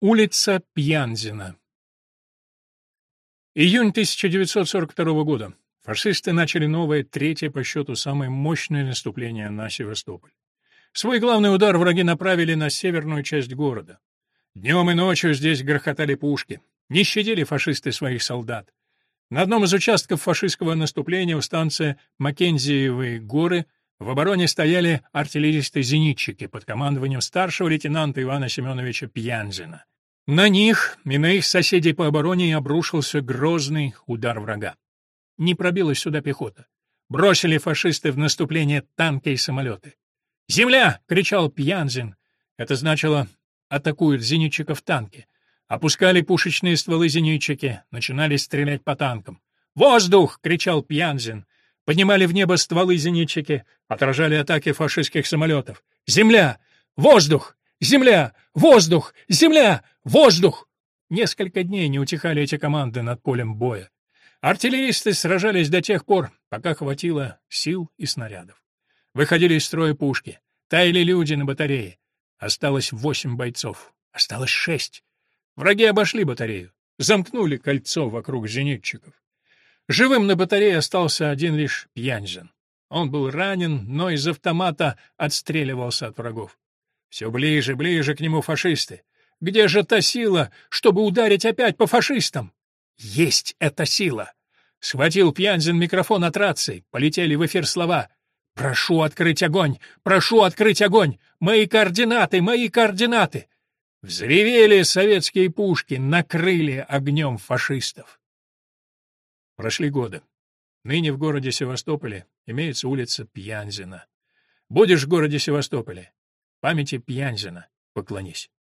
Улица Пьянзина. Июнь 1942 года. Фашисты начали новое, третье по счету самое мощное наступление на Севастополь. Свой главный удар враги направили на северную часть города. Днем и ночью здесь грохотали пушки. Не щадили фашисты своих солдат. На одном из участков фашистского наступления у станции Маккензиевые горы в обороне стояли артиллеристы-зенитчики под командованием старшего лейтенанта Ивана Семеновича Пьянзина. На них и на их соседей по обороне обрушился грозный удар врага. Не пробилась сюда пехота. Бросили фашисты в наступление танки и самолеты. «Земля!» — кричал Пьянзин. Это значило «атакуют зенитчиков танки». Опускали пушечные стволы зенитчики, начинали стрелять по танкам. «Воздух!» — кричал Пьянзин. Поднимали в небо стволы зенитчики, отражали атаки фашистских самолетов. «Земля! Воздух! Земля! Воздух! Земля! Воздух!» Несколько дней не утихали эти команды над полем боя. Артиллеристы сражались до тех пор, пока хватило сил и снарядов. Выходили из строя пушки, таяли люди на батарее. Осталось восемь бойцов, осталось шесть. Враги обошли батарею, замкнули кольцо вокруг зенитчиков. Живым на батарее остался один лишь Пьянзин. Он был ранен, но из автомата отстреливался от врагов. Все ближе, ближе к нему фашисты. Где же та сила, чтобы ударить опять по фашистам? Есть эта сила! Схватил Пьянзин микрофон от рации, полетели в эфир слова. «Прошу открыть огонь! Прошу открыть огонь! Мои координаты! Мои координаты!» Взревели советские пушки, накрыли огнем фашистов. Прошли годы. Ныне в городе Севастополе имеется улица Пьянзина. Будешь в городе Севастополе, Памяти Пьянзина поклонись.